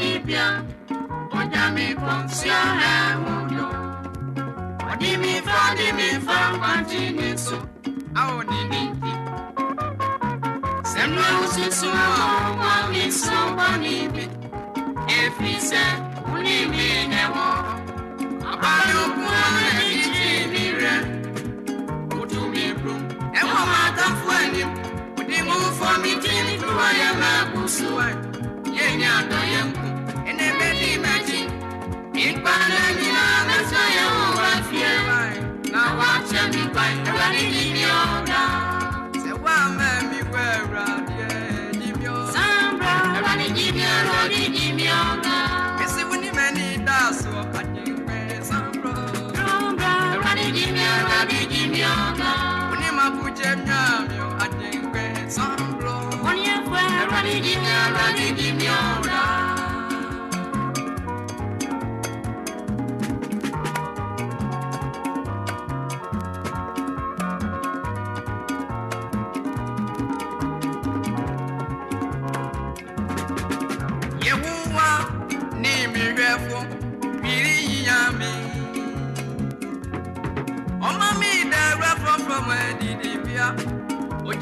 dibịa ọnya mịpọsịa ha ụlọ ọdịmịfa dịmịfa gbaji n'eso aonididi sẹmúlẹ osisi ọwọ isi ọgbà níbi efisẹ onímì nẹwọ ọbàlùkù ọmọ.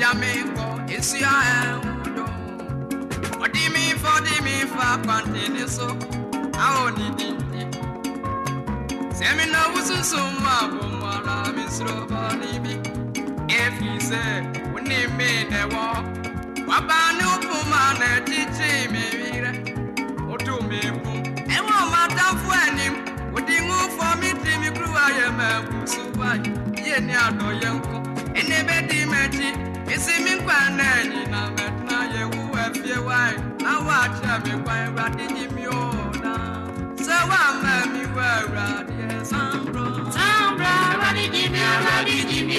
Jamaica, it's your own. What do you so? I only did it. Say me now was in some mabum while If he said, when he made the war, Wabanu Puman, a teacher, maybe, or to me, and one matter for him, would you move for me, Timmy Crew? I am a super, yeah, near the young, and never did isi mi nkwa na ẹni na mẹtuna yẹ wu ẹfie wáyé na wà á kyerẹ mi kwan ẹwurade yìí mi ò na sẹ wà á mẹ mi wọ ẹwurade ẹ sàmbrọ. sàmbrọ ẹwurade yìí mi.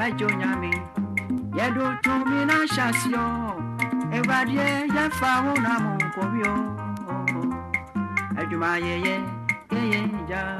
mɛdzo nyame yɛɖo to mi na hyasiɔ ewuradeɛ yɛfa wo na mo nkɔwiɔ ɛdwumayɛyɛ yɛyɛ gyaa.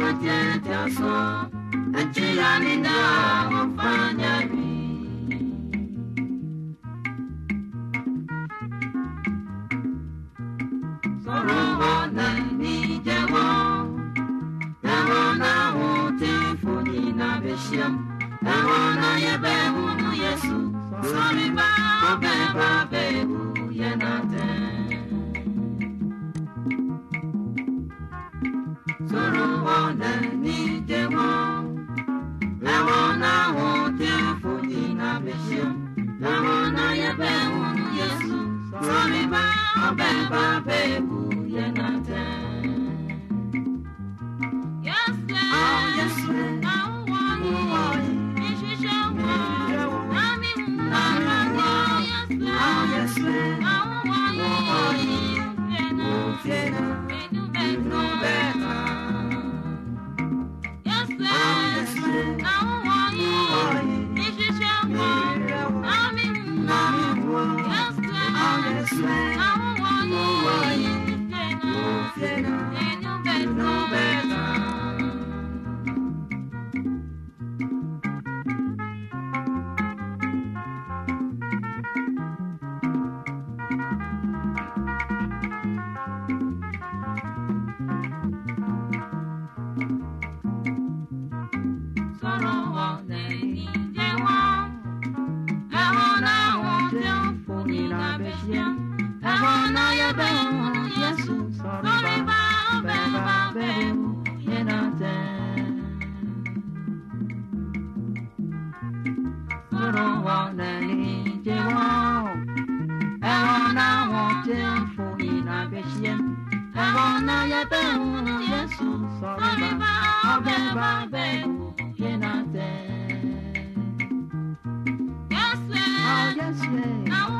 watieti asọ. Ejira bẹ̀fíà Yes. Oh, yes.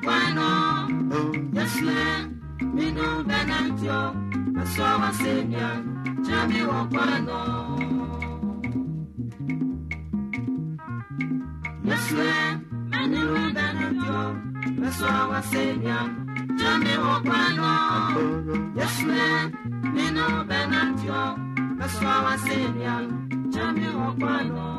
kwano, yes, land, me no benantio, oh. I saw a senior, Jamie Wakwano. Yes, land, many no benantio, I saw a senior. Jami Wakwano, yes, man, me no benantio, oh. I saw a senior, Jamie Wakwano.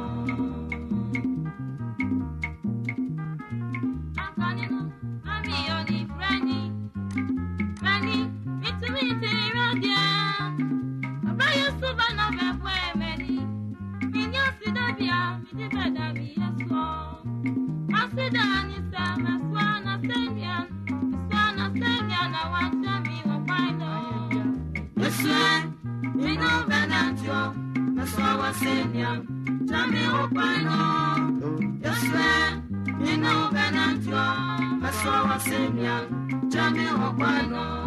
Not you.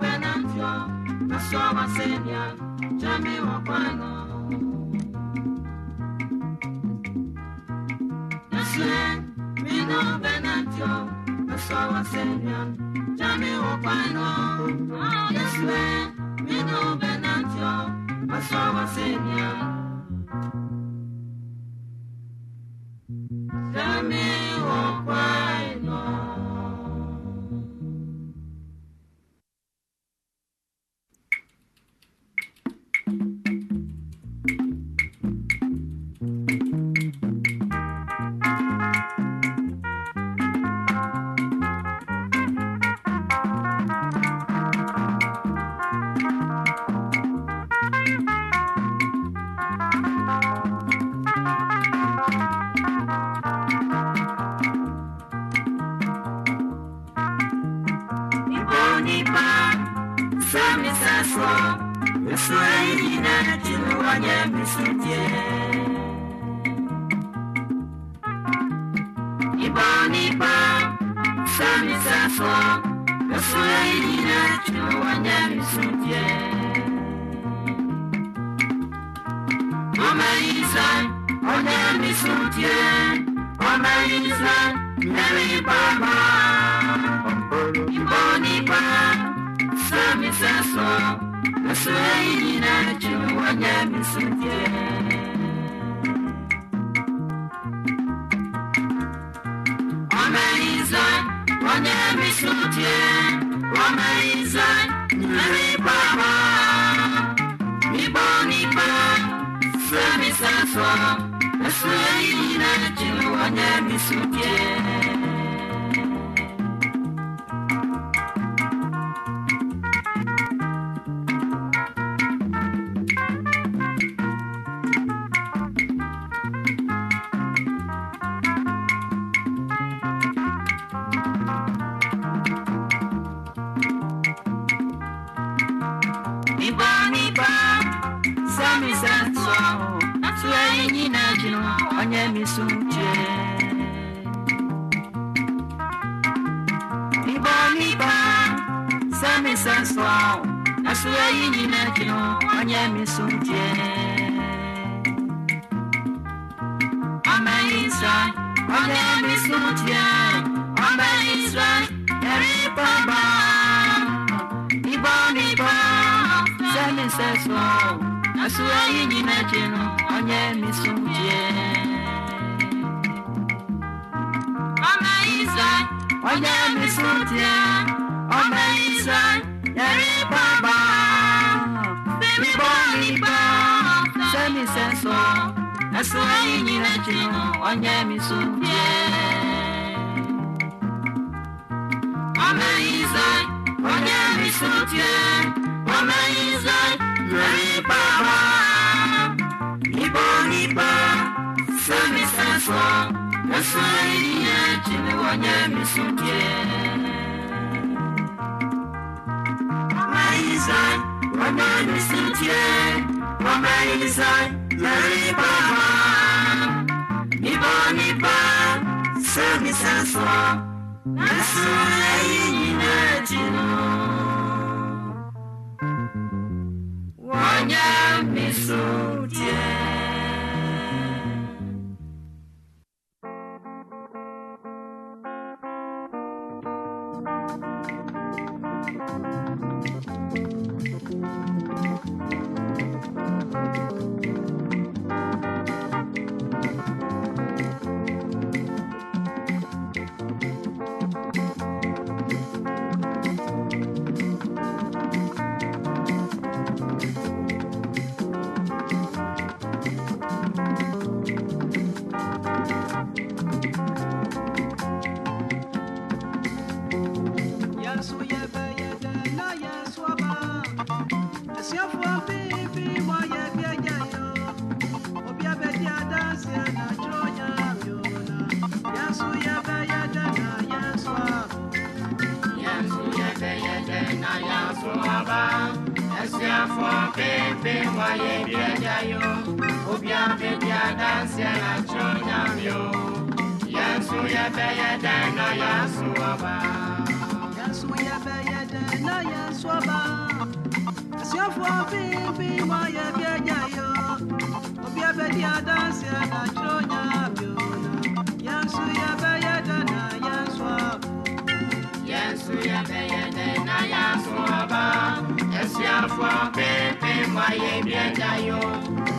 benatio. Meswa wa senya. Chami wa paino. Yeswe, mino benatio. Meswa wa senya. Chami wa paino. Yeswe, mino benatio. Meswa wa senya. Chami Pandemi soutient, wamaliza nimelipa nipo nipo semi sami saswa, Israeli na chinu wanye misudye. Ọmọ Israel, onye misudye. Ọmọ Israel, eri baba. Ibonipa, sami saswa, Israeli na chinu wanye misudye. Ọmọ Israel, onye Israel, eri baba. Ibonipa, sami saswa, Israeli na chinu wanye misudye. Ọmọ Israel, onye misudye. Ọmọ Israel, eri baba. Ibonipa, sami saswa, Israeli na chinu wanye misudye. Adanseɛ na kyerɛ Nyame o. Yesu yɛbɛ yɛdɛ na Yesu aba. Yesu yɛbɛ yɛdɛ na Yesu aba. Asuafoɔ mfimfini mɔ yɛ bi agya yo. Obi abɛdi adanseɛ na twerɛ Nyame o na. Yesu yɛbɛ yɛdɛ na Yesu aba. Yesu yɛbɛ yɛdɛ na Yesu aba. Asuafoɔ pempem wɔyɛ bi agya yo.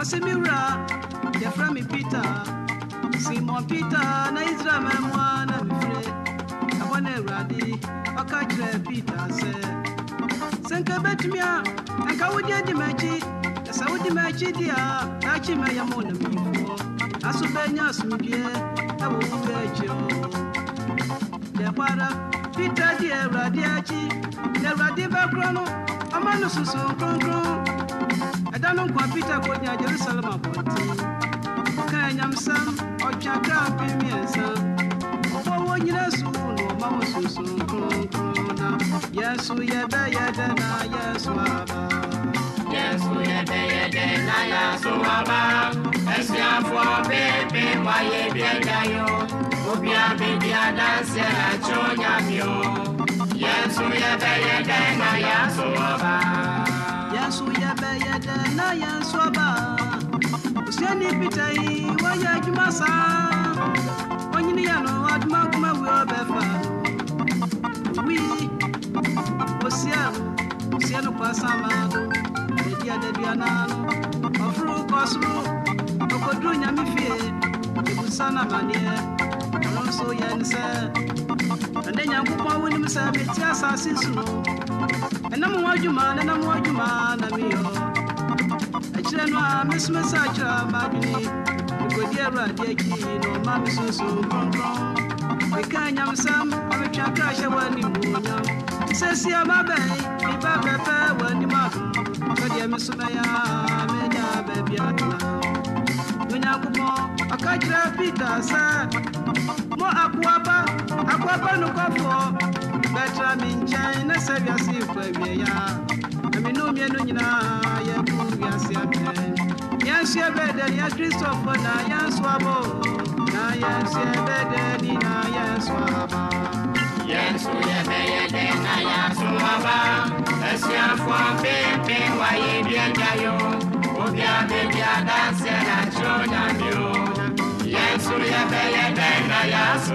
Ɔse, "Me wura, yɛfrɛ me Peter. Simon Peter na Israel mɛmoa na mefrɛ." ɛhɔ na awurade ɔka kyerɛ peter sɛ sɛ nka bɛtumi a anka wode adi m'akyi na sɛ wode m'akyi di a daakye mɛyɛ mo namyifoɔ aso bɛnya asomdwoeɛ ɛwɔ wo bɛ akyi ɔ dɛhɔ ara peter di awurade akyi na awurade bɛkorɔ no ɔma no susu kronkron ɛda no nkwa peter kɔgyina jerusalem abɔnten ɔkaa nyamsɛm ɔtwa kra mpem mmiɛnsa su na yɛbɛyɛdɛ aba na aba. Agya yo. Obi abɛdi adanseɛ na kyerɛ Nyame o. Yesu yɛbɛ yɛdɛ na aba. Yesu yɛbɛyɛdɛ na yesu aba. Osuani peter yi wɔyɛ adwuma no adwuma kuma wi ɔbɛfa wi osia no osia no kɔ asama do ɛdi adaduanaa no ɔforo kɔ soro ɔkɔduru nyame fie. Ebusa no amanneɛ ɔno nso yɛ ne sɛ ɛnɛ nyankopɔn wonim sɛ mete asase so no ɛnam ho adwuma ne nam ho adwuma na meyɔ akyirɛ no a mesome sɛ akyerɛ m'adwene mekɔdi awurade akyi na ɔma me soso oh, kronkron meka nyamsɛm ɔmetwa kra hyɛ w'animuonyam sɛsia mabɛn meba bɛpɛ w'anim ado sɛdeɛ me so bɛyɛ a menya baabi atena onyankopɔn ɔka kyerɛ peter sɛ mo akoaba akoaba nokɔfoɔ bɛtra me nkyɛn na sɛ wiase kɔ awieɛ a na me ne mmienu nyinaa yɛko wiase abɛn yɛnso yɛbɛdɛ ne yɛ kristofo na yɛnso abɔ na yɛnso yɛbɛdɛ ni na yɛnso aba Yesu yɛbɛ yɛdɛ na Yesu aba. Asuafoɔ pempem wɔyɛ bi agya yo. Obi abɛdi adanseɛ na kyerɛ Nyame o. Yesu yɛbɛ yɛdɛ na Yesu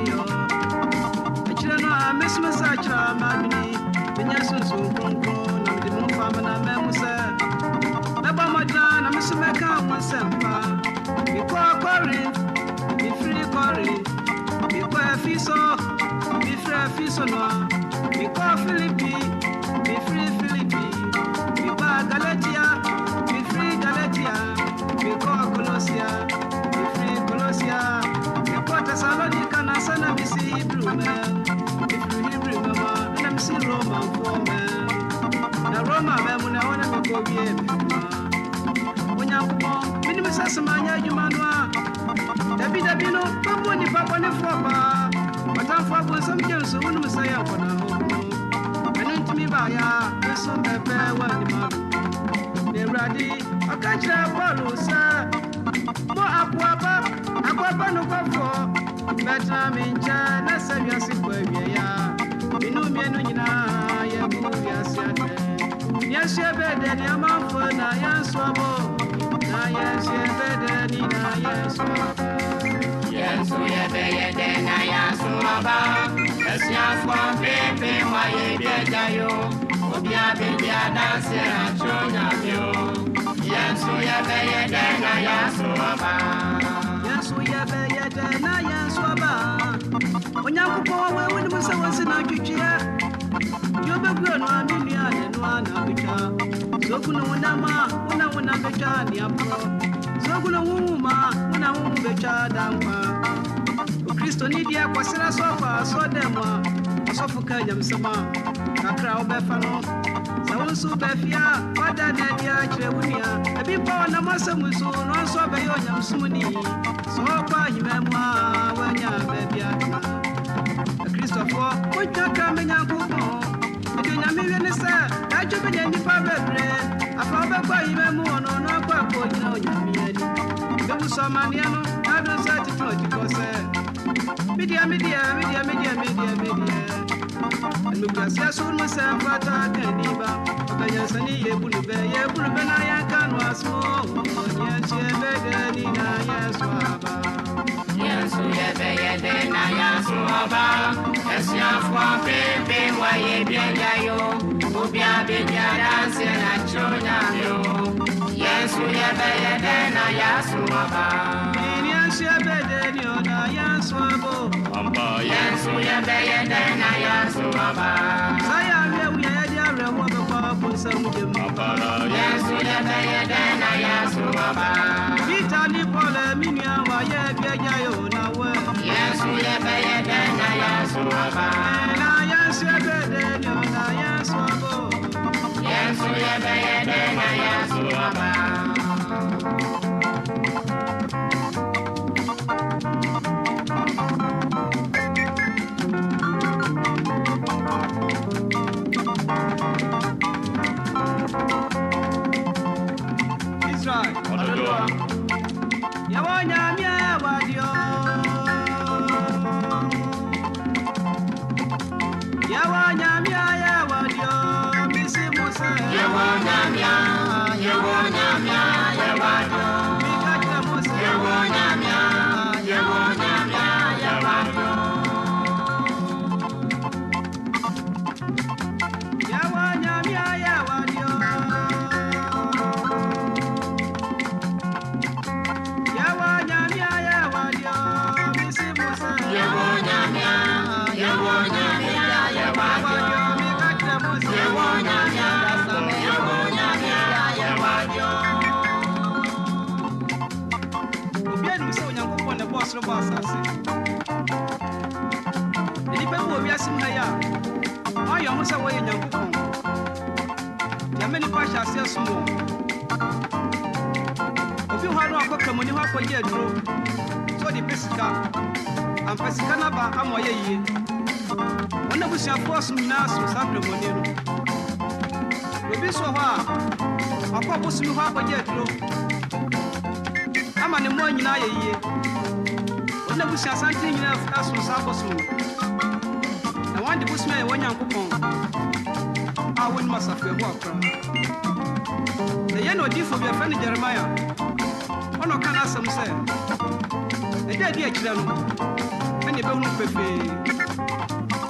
meyɔ akyirɛ no a mɛsom sɛ akyerɛ m'adwene menya sunsum kronkron na mede mo mfa me mamu sɛ mekɔ so mefiri afi fi so no a mekɔɔ filipi mefiri filipi obia bɛdi adanse atwerɛ nyame o Yesu yɛbɛyɛdɛ na yɛasoaba yɛnso yɛbɛyɛ dɛ na yɛnso aba onyankopɔn wɔ wonim sɛ wɔsi na twitweɛ deɛ wobɛguo no a me nua ne no a na bɛtwa sɛ ogu no wonam a wona wonam bɛtwa neaporɔ sɛ ogu no wowum a wona wowu bɛtwa da nkwa okristoni deɛ kɔsera sɛ ɔkɔ a ɔsɔfo ka nyamsɛm a kakra wobɛfa nso bɛfie a wada na adi akyerɛ wo nua. Ebi pa ɔnam asɛm so na a ka me nyankopɔn. Mede onyame wie ne sɛ daadwo bɛnya nnipa bebree. Afa wobɛkɔ ahema mu wɔ no na ɔkɔ akɔ ɔgyina onyame ani bɛbu sɛ ɔmanneɛ no na ado sɛ atete sɛ medeɛ medeɛ medeɛ medeɛ medeɛ medeɛ animguaseɛ so no sɛ mfata ka niba ɔbɛnyansane yɛbunu bɛ yɛbunu bɛ na yɛnka no aso bɛdɛ ni na yɛso aba Yesu yɛbɛyɛdɛ na yɛasoaba asuafoɔ pepe wa yɛbiagya yo obia bɛdi adanse atwerɛ nyame o Yesu yɛbɛyɛdɛ na yɛasoaba ni yɛnhyɛ bɛdɛ ni abo Yesu yɛbɛyɛdɛ na yɛasoaba sa yɛ awerɛ wo yɛyɛde awerɛhoɔ bɛkɔ bonsam gyem Yesu yɛbɛyɛdɛ na yɛasoaba Yɛwɔ nyame no na wɔn de bosom a yɛwɔ nyankopɔn a wɔnim asafo ɛho akora yɛn na odiifo bi ɛfɛ no jeremia ɔna ɔka n'asɛm sɛ ɛda adi akyirɛ no. Ɛne ɛbɛhunu pefee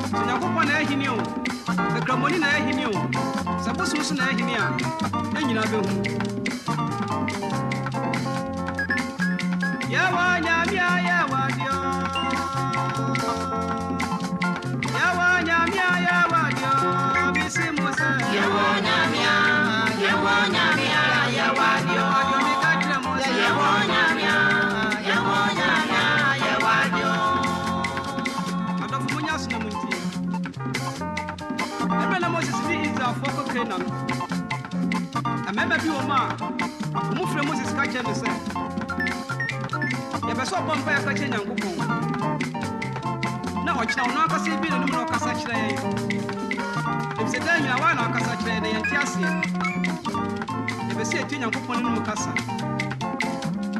sɛ onyankopɔn na ɛhene o akramoni na ɛhene o sɛ bosom so na ɛhene a na nyinaa bɛhu Yawa nyamia trainer no mmarima bi wɔ mu a ɔmo frɛ moses ka kyerɛ no sɛ yɛbɛ sɛ ɔbɔ mpa yɛka kyerɛ nyankopɔn. Na ɔkyena ɔno ankasa bi nanom na ɔkasa kyerɛ yɛn. Ɛfisɛ daa nyina waa na ɔkasa kyerɛ yɛn na yɛnte aseɛ. Yɛpɛ sɛ yɛtie nyankopɔn no nom kasa.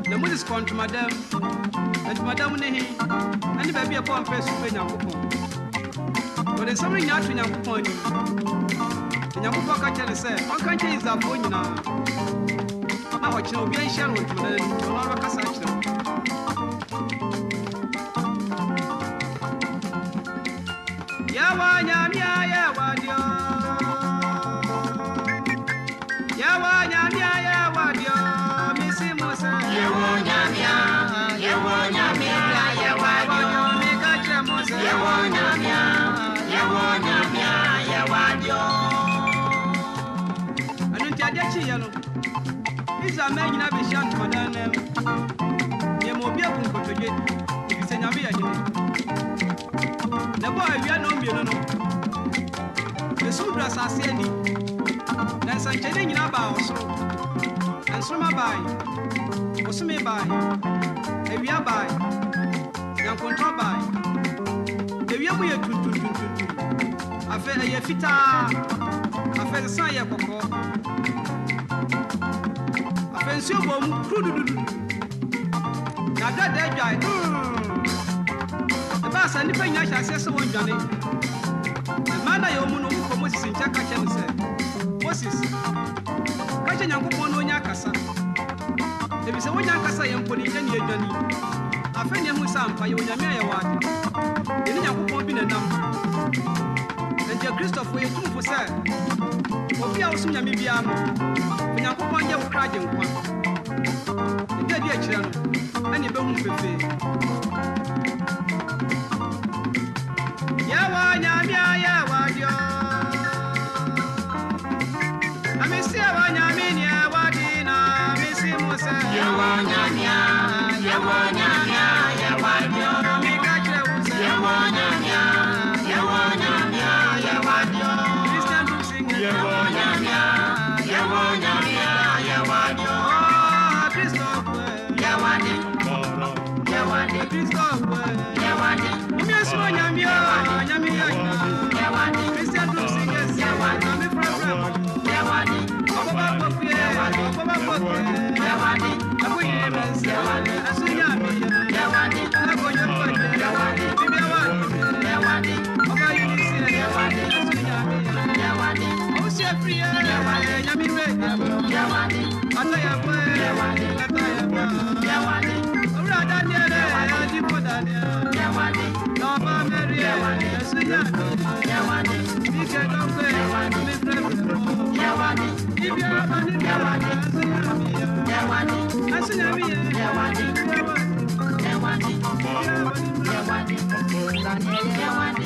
Na moses kɔ ntomadam ntomadam ne he? Ɛne baabi a ɛbɔ mpɛ so frɛ nyankopɔn. Wɔde nsɛm no nyinaa ato nyankopɔn anim nyankopɔn ka kyerɛ no sɛ ɔnka nkyerɛ israelfoɔ nyinaa na ɔkyerɛ obia nhyia no wɔ ntomadam anim ɔno ara bɛkasa akyerɛ wo Yawa Israel mɛ nyina bɛhyia ntomadan no mu. Nneɛma obi abu nkotodwe. Efisɛ nyame yɛ hene. Na ɛbɔ awia na ɔmmienu no. Esum dura asase ani. Na nsɛnkyerɛnne nyinaa baa ɔsoro. Nsoroma bae. Bosome bae. Awia bae. Nyankontɔn bae. Ewia mu yɛ tuntuntuntuntum. Afei ɛyɛ fitaa. Afei nsa yɛ kɔkɔɔ. Nsuo bɔ mu kurudududu. Na adada adwae. Ɛbaa sɛ nnipa nyinaa hyɛ aseɛ sɛ wɔndwane. Mmaa no a yɛwɔ mu no ɔmu kɔ Moses nkyɛn ka no sɛ, Moses, ka Nyankopɔn na ɔnyɛ akasa. Ɛfiri sɛ wonya nkasa yɛ mpo ne yɛ ne yɛdwane. Afei ne ɛhu sɛ ampa yɛwɔ Nyame a yɛwɔ ade. Yɛne Nyankopɔn bi na nam. Enti Akristofo yɛtumfo sɛ, obi a wosom Nyame biara no, Onyankopɔn yɛ wo kra agye nkwa. Nti adi akyirɛ no, ɛne ɛbɛhu fefee. Nyami yɛ. yewa di, Ibi ɛwɔ